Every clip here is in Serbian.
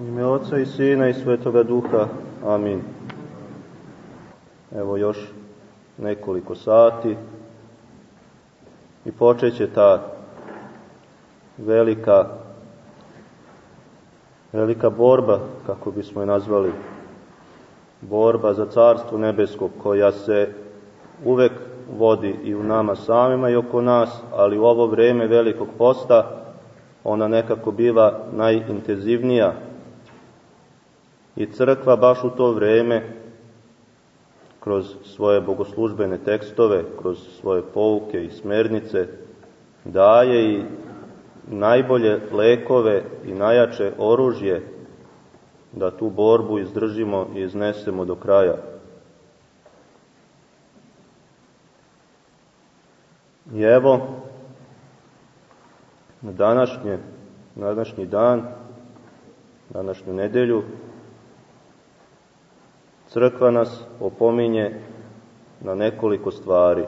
ime Oca i Sina i Svetoga Duha. Amin. Evo još nekoliko sati i počeće ta velika velika borba, kako bismo je nazvali, borba za carstvo nebesko, koja se uvek vodi i u nama samima i oko nas, ali u ovo vreme velikog posta ona nekako biva najintenzivnija. I crkva baš u to vreme, kroz svoje bogoslužbene tekstove, kroz svoje pouke i smernice, daje i najbolje lekove i najjače oružje da tu borbu izdržimo i iznesemo do kraja. I evo, na današnje, na današnji dan, današnju nedelju, crkva nas opominje na nekoliko stvari.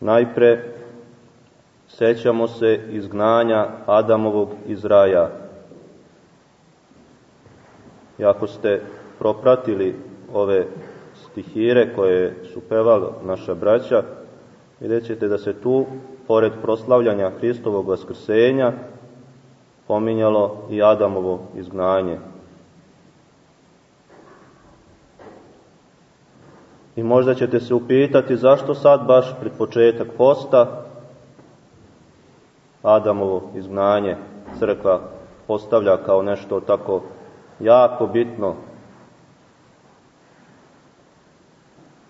Najpre, sećamo se izgnanja Adamovog iz raja. I ako ste propratili ove stihire koje su pevali naša braća, vidjet ćete da se tu, pored proslavljanja Hristovog vaskrsenja, pominjalo i Adamovo izgnanje. I možda ćete se upitati zašto sad baš pred početak posta Adamovo izgnanje crkva postavlja kao nešto tako jako bitno.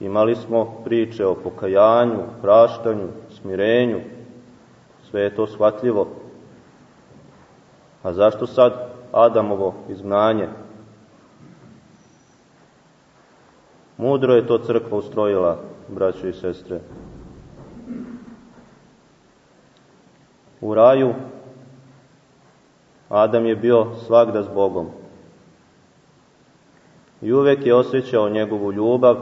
Imali smo priče o pokajanju, praštanju, smirenju, sve je to shvatljivo. A zašto sad Adamovo izgnanje? Mudro je to crkva ustrojila, braćo i sestre. U raju Adam je bio svagda s Bogom. I uvek je osjećao njegovu ljubav,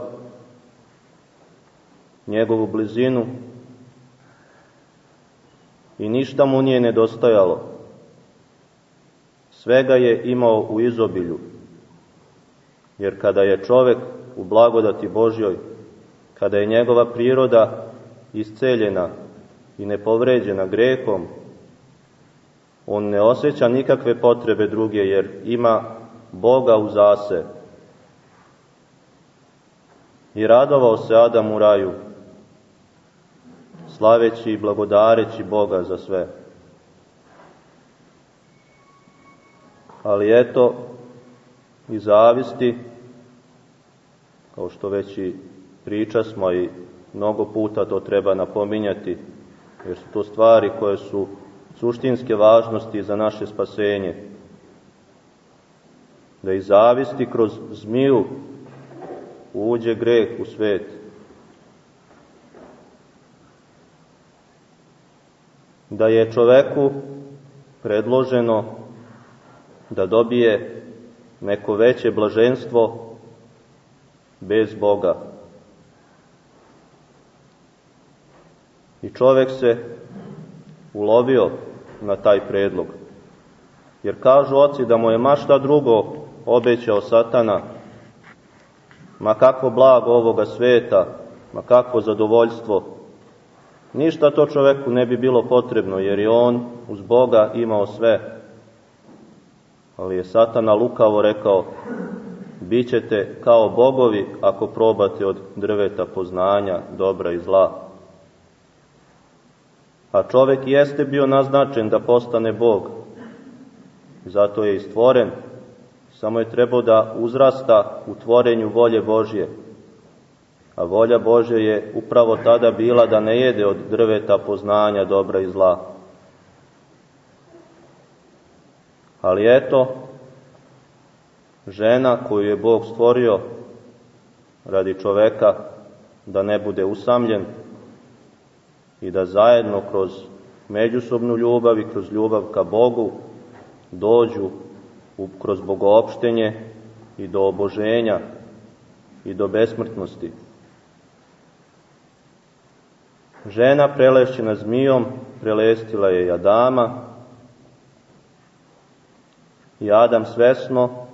njegovu blizinu i ništa mu nije nedostajalo. Svega je imao u izobilju, jer kada je čovek u blagodati Božjoj, kada je njegova priroda isceljena i nepovređena grehom, on ne osjeća nikakve potrebe druge jer ima Boga u zase. I radovao se Adam u raju, slaveći i blagodareći Boga za sve. Ali eto, i zavisti, kao što već i priča smo i mnogo puta to treba napominjati, jer su to stvari koje su suštinske važnosti za naše spasenje. Da i zavisti kroz zmiju uđe greh u svet. Da je čoveku predloženo da dobije neko veće blaženstvo bez Boga. I čovek se ulovio na taj predlog. Jer kažu oci da mu je mašta drugo obećao satana, ma kako blago ovoga sveta, ma kako zadovoljstvo, ništa to čoveku ne bi bilo potrebno, jer je on uz Boga imao sve. Ali je satana lukavo rekao, bit ćete kao bogovi ako probate od drveta poznanja dobra i zla. A čovek jeste bio naznačen da postane Bog. Zato je i stvoren, samo je trebao da uzrasta u tvorenju volje Božje. A volja Božja je upravo tada bila da ne jede od drveta poznanja dobra i zla. Ali eto, žena koju je Bog stvorio radi čoveka da ne bude usamljen, i da zajedno kroz međusobnu ljubav i kroz ljubav ka Bogu dođu kroz bogoopštenje i do oboženja i do besmrtnosti. Žena prelešćena zmijom prelestila je Adama I Adam svesno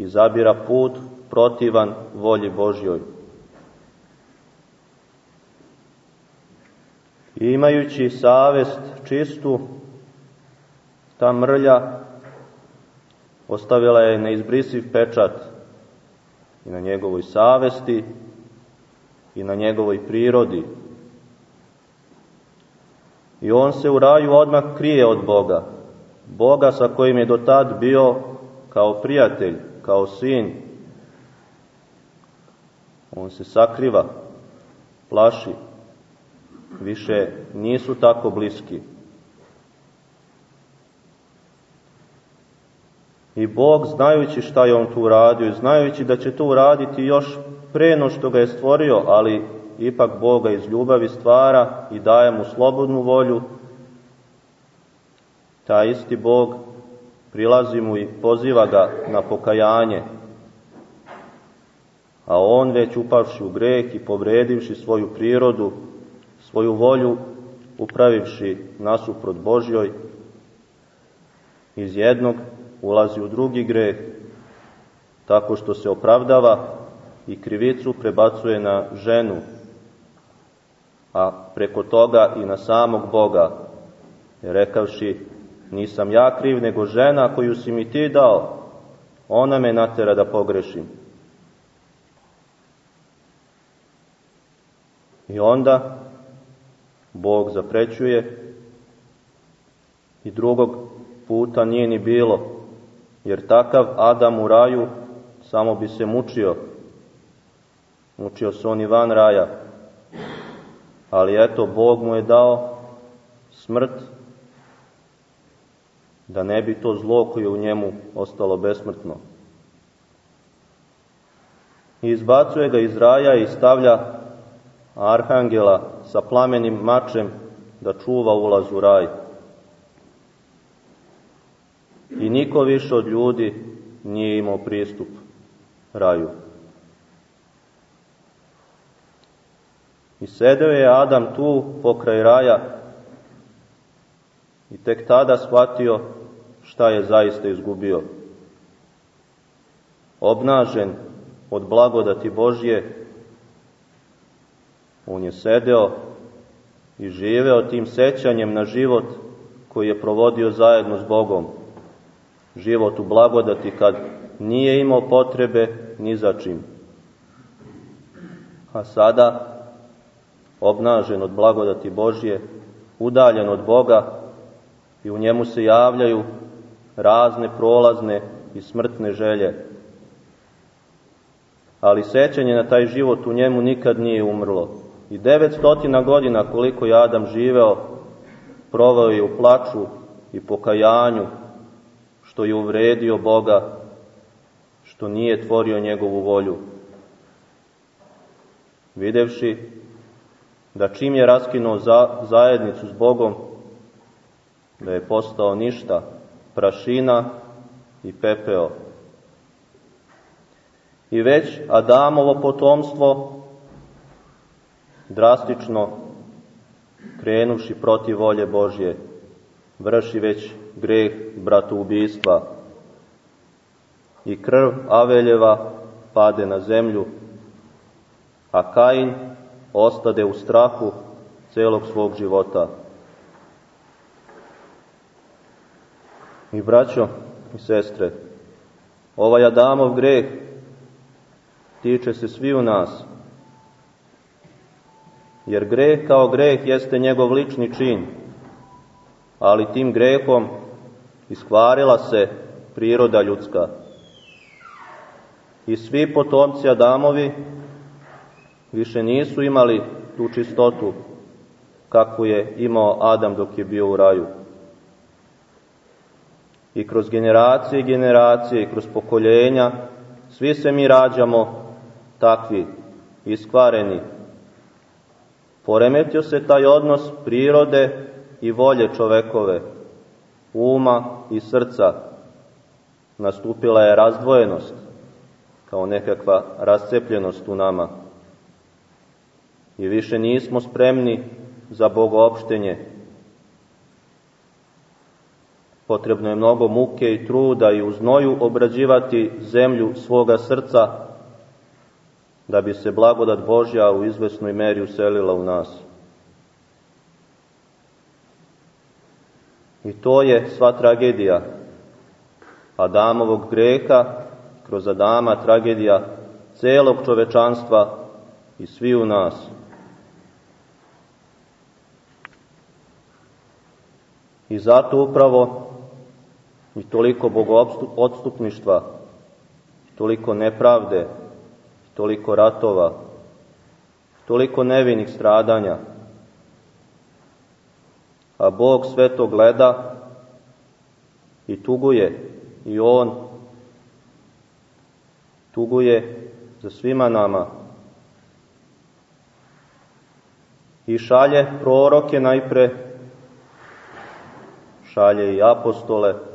izabira put protivan volji Božjoj. I imajući savest čistu, ta mrlja ostavila je neizbrisiv pečat i na njegovoj savesti i na njegovoj prirodi. I on se u raju odmah krije od Boga, Boga sa kojim je do tad bio kao prijatelj, kao sin. On se sakriva, plaši, više nisu tako bliski. I Bog, znajući šta je on tu uradio, znajući da će to uraditi još pre no što ga je stvorio, ali ipak Boga iz ljubavi stvara i daje mu slobodnu volju, ta isti Bog prilazi mu i poziva ga na pokajanje, a on već upavši u greh i povredivši svoju prirodu, svoju volju, upravivši nasuprot Božjoj, iz jednog ulazi u drugi greh, tako što se opravdava i krivicu prebacuje na ženu, a preko toga i na samog Boga, rekavši, nisam ja kriv, nego žena koju si mi ti dao, ona me natera da pogrešim. I onda Bog zaprećuje i drugog puta nije ni bilo, jer takav Adam u raju samo bi se mučio. Mučio se on i van raja. Ali eto, Bog mu je dao smrt da ne bi to zlo koje u njemu ostalo besmrtno. I izbacuje ga iz raja i stavlja arhangela sa plamenim mačem da čuva ulaz u raj. I niko više od ljudi nije imao pristup raju. I sedeo je Adam tu pokraj raja i tek tada shvatio šta je zaista izgubio. Obnažen od blagodati Božje, on je sedeo i živeo tim sećanjem na život koji je provodio zajedno s Bogom. Život u blagodati kad nije imao potrebe ni za čim. A sada, obnažen od blagodati Božje, udaljen od Boga i u njemu se javljaju razne prolazne i smrtne želje. Ali sećanje na taj život u njemu nikad nije umrlo. I 900 godina koliko je Adam živeo, provao je u plaču i pokajanju, što je uvredio Boga, što nije tvorio njegovu volju. Videvši da čim je raskinuo za, zajednicu s Bogom, da je postao ništa, prašina i pepeo. I već Adamovo potomstvo drastično krenuši protiv volje Božje, vrši već greh bratoubistva i krv Aveljeva pade na zemlju, a Kain ostade u strahu celog svog života. I braćo i sestre, ovaj Adamov greh tiče se svi u nas, jer greh kao greh jeste njegov lični čin, ali tim grehom iskvarila se priroda ljudska. I svi potomci Adamovi više nisu imali tu čistotu kakvu je imao Adam dok je bio u raju i kroz generacije i generacije i kroz pokoljenja, svi se mi rađamo takvi, iskvareni. Poremetio se taj odnos prirode i volje čovekove, uma i srca. Nastupila je razdvojenost, kao nekakva rascepljenost u nama. I više nismo spremni za bogoopštenje, Potrebno je mnogo muke i truda i u obrađivati zemlju svoga srca, da bi se blagodat Božja u izvesnoj meri uselila u nas. I to je sva tragedija Adamovog greha, kroz Adama tragedija celog čovečanstva i svi u nas. I zato upravo i toliko bogoodstupništva, toliko nepravde, toliko ratova, toliko nevinih stradanja. A Bog sve to gleda i tuguje i On tuguje za svima nama. I šalje proroke najpre, šalje i apostole,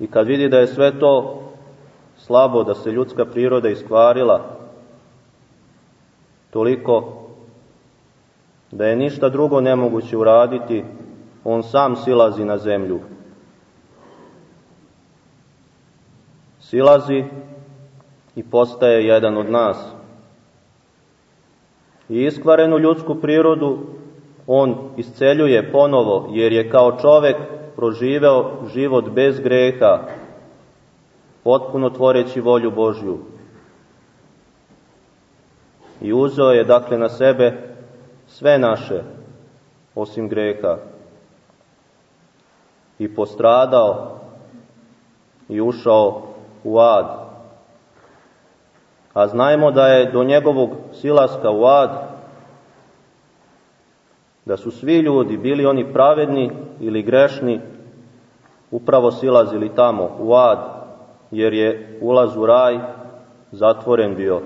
I kad vidi da je sve to slabo, da se ljudska priroda iskvarila, toliko da je ništa drugo nemoguće uraditi, on sam silazi na zemlju. Silazi i postaje jedan od nas. I iskvarenu ljudsku prirodu on isceljuje ponovo, jer je kao čovek proživeo život bez greha, potpuno tvoreći volju Božju. I uzeo je dakle na sebe sve naše, osim greha. I postradao i ušao u ad. A znajmo da je do njegovog silaska u ad, da su svi ljudi, bili oni pravedni ili grešni, upravo silazili tamo u ad, jer je ulaz u raj zatvoren bio.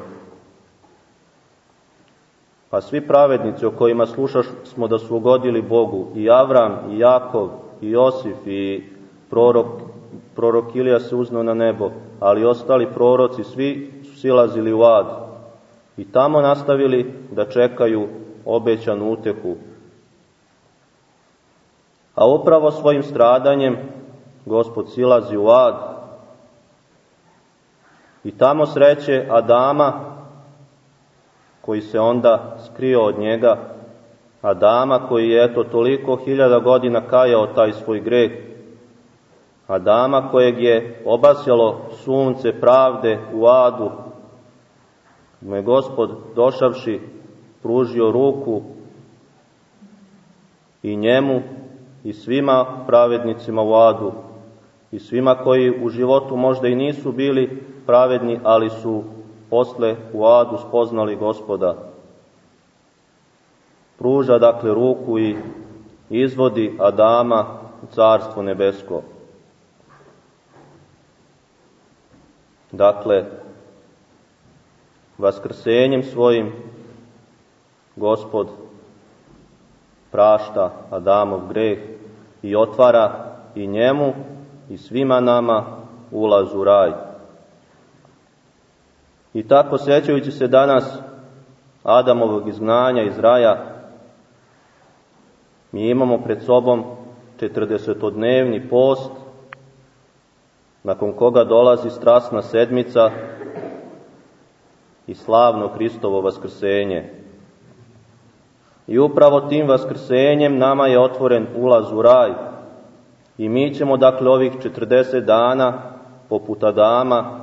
Pa svi pravednici o kojima slušaš smo da su ugodili Bogu, i Avram, i Jakov, i Josif, i prorok, prorok Ilija se uznao na nebo, ali ostali proroci svi su silazili u ad i tamo nastavili da čekaju obećanu uteku. A upravo svojim stradanjem gospod silazi u ad. I tamo sreće Adama koji se onda skrio od njega, Adama koji je eto toliko hiljada godina kajao taj svoj greh, Adama kojeg je obasjalo sunce pravde u adu, mu je gospod došavši pružio ruku i njemu i svima pravednicima u adu i svima koji u životu možda i nisu bili pravedni, ali su posle u adu spoznali gospoda. Pruža dakle ruku i izvodi Adama u carstvo nebesko. Dakle, vaskrsenjem svojim gospod prašta Adamov greh i otvara i njemu i svima nama ulaz u raj. I tako sećajući se danas Adamovog izgnanja iz raja, mi imamo pred sobom 40-dnevni post, nakon koga dolazi strasna sedmica i slavno Hristovo vaskrsenje. I upravo tim vaskrsenjem nama je otvoren ulaz u raj, I mi ćemo dakle ovih 40 dana poput Adama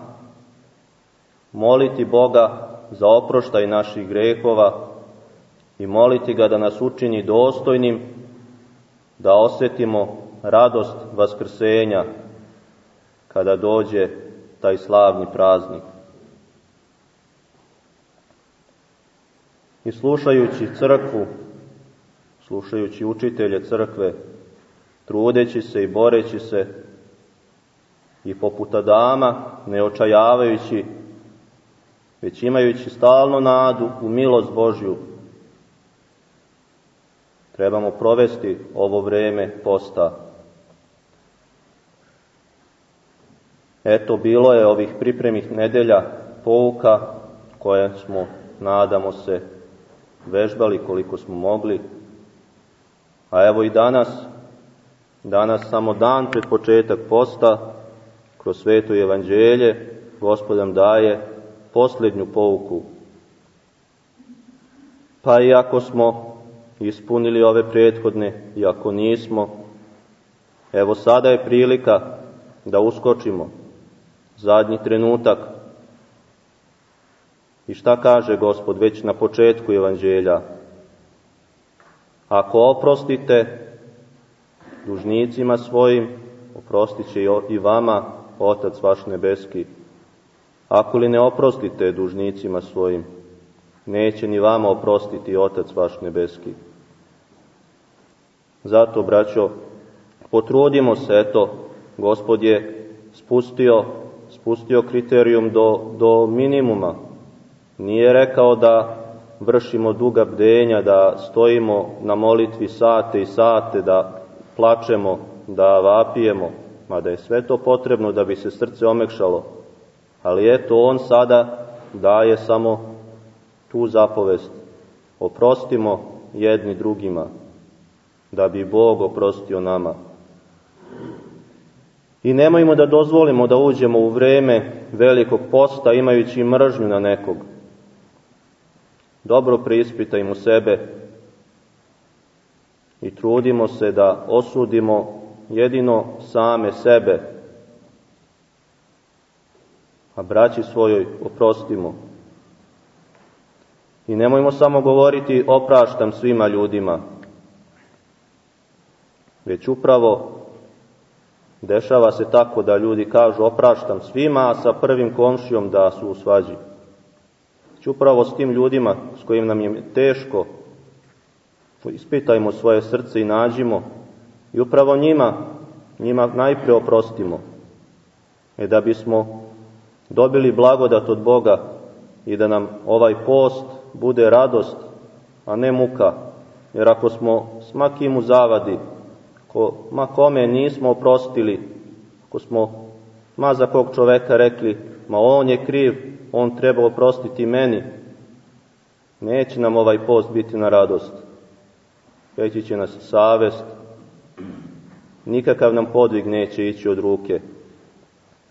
moliti Boga za oproštaj naših grehova i moliti ga da nas učini dostojnim da osetimo radost vaskrsenja kada dođe taj slavni praznik. I slušajući crkvu, slušajući učitelje crkve, trudeći se i boreći se i poput Adama, ne očajavajući, već imajući stalno nadu u milost Božju, trebamo provesti ovo vreme posta. Eto, bilo je ovih pripremih nedelja pouka koje smo, nadamo se, vežbali koliko smo mogli, a evo i danas Danas samo dan pred početak posta, kroz sveto evanđelje, Gospod nam daje posljednju pouku. Pa i ako smo ispunili ove prethodne, i ako nismo, evo sada je prilika da uskočimo. Zadnji trenutak. I šta kaže Gospod već na početku evanđelja? Ako oprostite dužnicima svojim, oprostit će i vama Otac vaš nebeski. Ako li ne oprostite dužnicima svojim, neće ni vama oprostiti Otac vaš nebeski. Zato, braćo, potrudimo se, eto, Gospod je spustio, spustio kriterijum do, do minimuma. Nije rekao da vršimo duga bdenja, da stojimo na molitvi sate i sate, da plačemo, da vapijemo, mada je sve to potrebno da bi se srce omekšalo. Ali eto, on sada daje samo tu zapovest. Oprostimo jedni drugima, da bi Bog oprostio nama. I nemojmo da dozvolimo da uđemo u vreme velikog posta imajući mržnju na nekog. Dobro preispitajmo sebe i trudimo se da osudimo jedino same sebe, a braći svojoj oprostimo. I nemojmo samo govoriti opraštam svima ljudima, već upravo dešava se tako da ljudi kažu opraštam svima, a sa prvim komšijom da su u svađi. Već upravo s tim ljudima s kojim nam je teško, ispitajmo svoje srce i nađimo i upravo njima, njima najpre oprostimo. E da bismo dobili blagodat od Boga i da nam ovaj post bude radost, a ne muka. Jer ako smo smakim u zavadi, ko, ma kome nismo oprostili, ako smo ma za kog čoveka rekli, ma on je kriv, on treba oprostiti meni, neće nam ovaj post biti na radost. Peći će nas savest, nikakav nam podvig neće ići od ruke.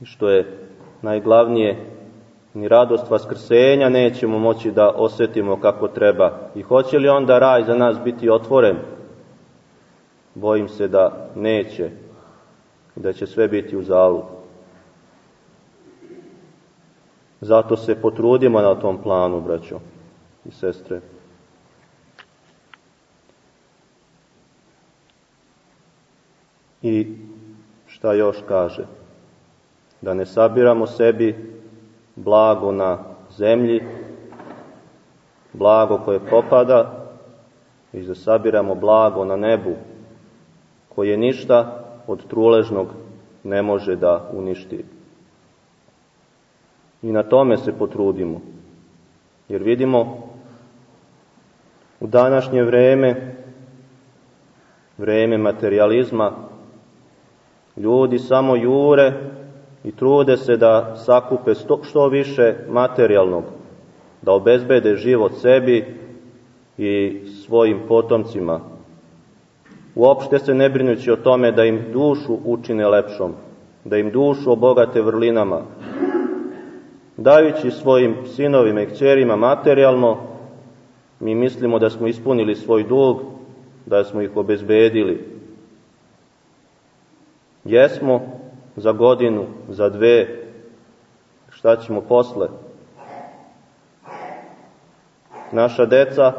Što je najglavnije, ni radost vaskrsenja nećemo moći da osetimo kako treba. I hoće li onda raj za nas biti otvoren? Bojim se da neće da će sve biti u zalu. Zato se potrudimo na tom planu, braćo i sestre. I šta još kaže? Da ne sabiramo sebi blago na zemlji, blago koje propada, i da sabiramo blago na nebu, koje ništa od truležnog ne može da uništi. I na tome se potrudimo. Jer vidimo u današnje vreme, vreme materializma, ljudi samo jure i trude se da sakupe što više materijalnog, da obezbede život sebi i svojim potomcima, uopšte se ne brinući o tome da im dušu učine lepšom, da im dušu obogate vrlinama, dajući svojim sinovima i kćerima materijalno, mi mislimo da smo ispunili svoj dug, da smo ih obezbedili. Jesmo za godinu, za dve, šta ćemo posle? Naša deca,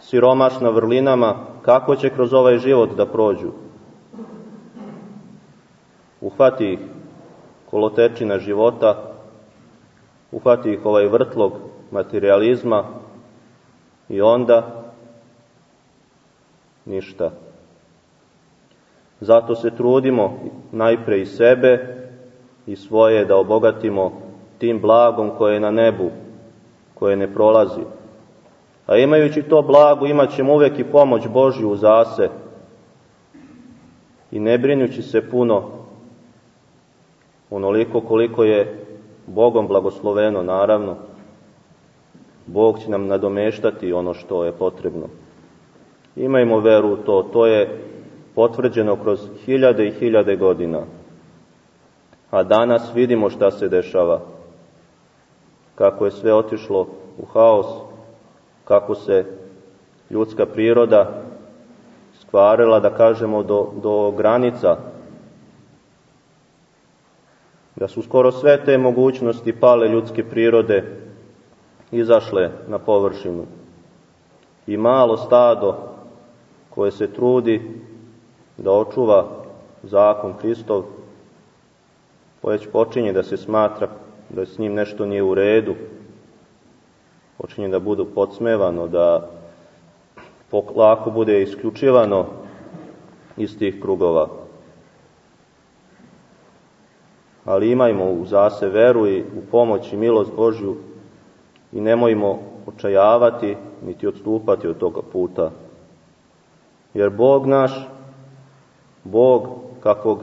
siromašna vrlinama, kako će kroz ovaj život da prođu? Uhvati ih kolotečina života, uhvati ih ovaj vrtlog materializma i onda ništa. Zato se trudimo najpre i sebe i svoje da obogatimo tim blagom koje je na nebu, koje ne prolazi. A imajući to blago imat ćemo uvek i pomoć Božju u zase i ne brinući se puno onoliko koliko je Bogom blagosloveno, naravno, Bog će nam nadomeštati ono što je potrebno. Imajmo veru u to, to je potvrđeno kroz hiljade i hiljade godina. A danas vidimo šta se dešava. Kako je sve otišlo u haos, kako se ljudska priroda skvarila, da kažemo, do, do granica, da su skoro sve te mogućnosti pale ljudske prirode izašle na površinu. I malo stado koje se trudi da očuva zakon Hristov, već počinje da se smatra da s njim nešto nije u redu, počinje da budu podsmevano, da lako bude isključivano iz tih krugova. Ali imajmo u zase veru i u pomoć i milost Božju i nemojmo očajavati niti odstupati od toga puta. Jer Bog naš, Bog kakvog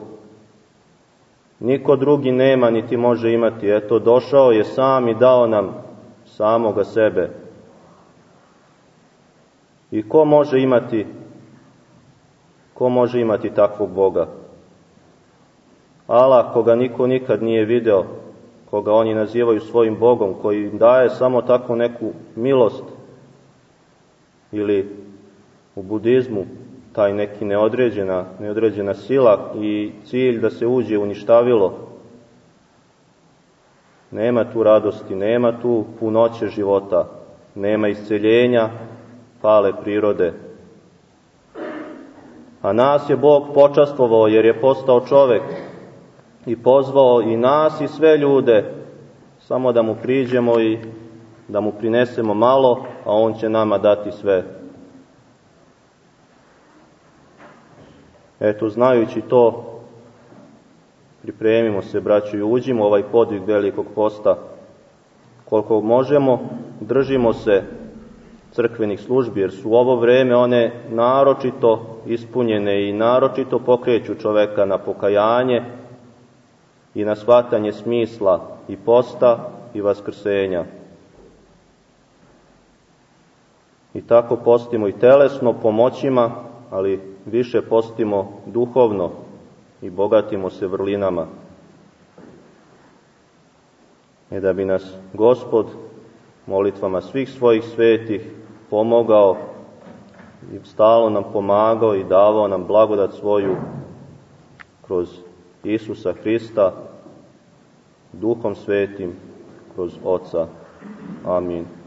niko drugi nema niti može imati, eto došao je sam i dao nam samoga sebe. I ko može imati ko može imati takvog Boga? Allah koga niko nikad nije video, koga oni nazivaju svojim Bogom, koji im daje samo tako neku milost ili u budizmu taj neki neodređena, neodređena sila i cilj da se uđe uništavilo. Nema tu radosti, nema tu punoće života, nema isceljenja pale prirode. A nas je Bog počastvovao jer je postao čovek i pozvao i nas i sve ljude samo da mu priđemo i da mu prinesemo malo, a on će nama dati sve. Eto, znajući to, pripremimo se, braću, i uđimo ovaj podvig velikog posta. Koliko možemo, držimo se crkvenih službi, jer su ovo vreme one naročito ispunjene i naročito pokreću čoveka na pokajanje i na shvatanje smisla i posta i vaskrsenja. I tako postimo i telesno pomoćima, ali više postimo duhovno i bogatimo se vrlinama. I da bi nas Gospod molitvama svih svojih svetih pomogao i stalo nam pomagao i davao nam blagodat svoju kroz Isusa Hrista, Duhom Svetim, kroz Oca. Amin.